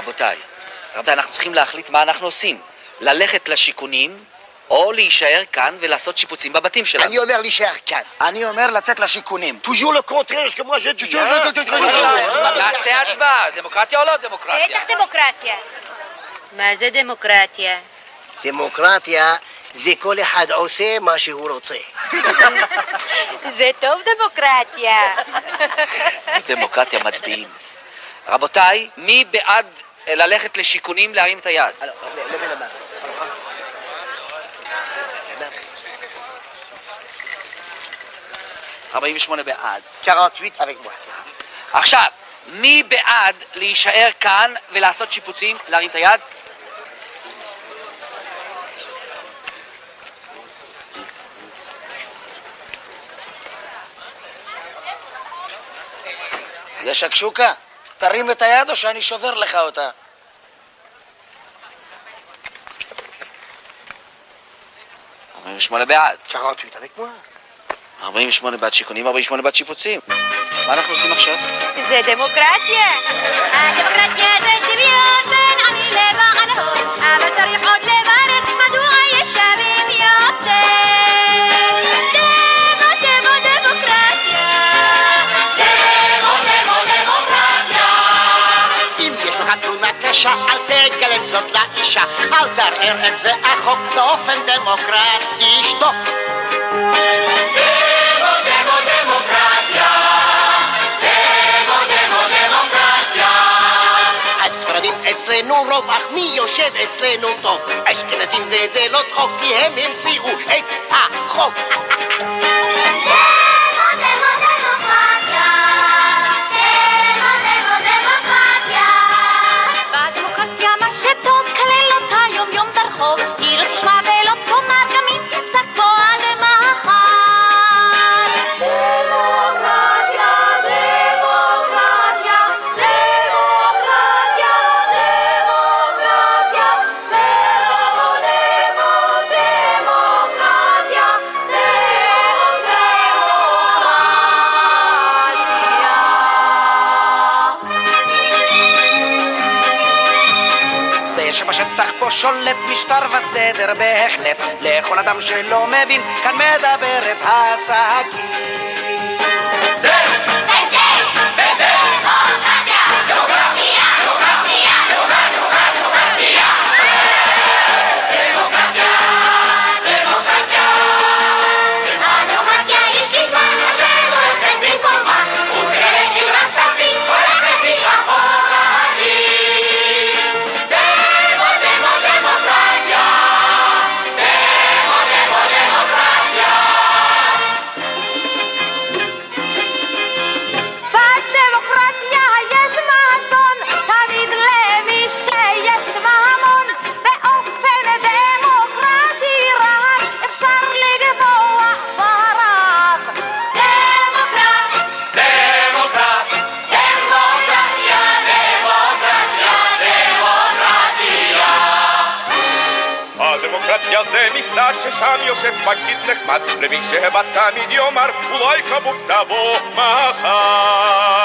רבותיי, רבותיי, אנחנו צריכים להחליט מה אנחנו עושים. ללכת לשיכונים, או להישאר כאן ולעשות שיפוצים בבתים שלנו. אני אומר להישאר כאן. אני אומר לצאת לשיכונים. toujours le contraire que moi j'ai dit. נעשה הצבעה, דמוקרטיה או לא דמוקרטיה? בטח דמוקרטיה. מה זה דמוקרטיה? דמוקרטיה זה כל אחד עושה מה שהוא רוצה. זה טוב דמוקרטיה. דמוקרטיה מצביעים. רבותיי, מי בעד ללכת לשיכונים להרים את היד? La main. 48 בעד. 48 avec moi. עכשיו, מי בעד להישאר כאן ולעשות שיפוצים? להרים את היד. יש שקשוקה, תרים את היד או שאני שובר לך אותה. ארבעים ושמונה בעד. 48 avec moi. 48 בעד שיכונים, 48 בעד שיפוצים. מה אנחנו עושים עכשיו? זה דמוקרטיה. הדמוקרטיה זה שוויון בין עני לבעל הון, אבל צריך עוד לברר מדוע יש שווים יותר. דמו דמו דמוקרטיה. דמו דמו דמוקרטיה. אם יש לך תלונה קשה, זאת אל תערער את זה החוק באופן דמוקרטי. שתוק. דמו דמו דמוקרטיה. דמו דמו דמוקרטיה. הספרדים אצלנו רוב, אך מי יושב אצלנו טוב? אשכנזים וזה לא צחוק, כי הם המציאו את החוק. שבשטח פה שולט משטר וסדר בהחלט. לכל אדם שלא מבין כאן מדברת השקית הדמוקרטיה זה משרד ששם יושב פקיד נחמד למי שהבא תמיד יאמר אולי כבוד תבוא מחר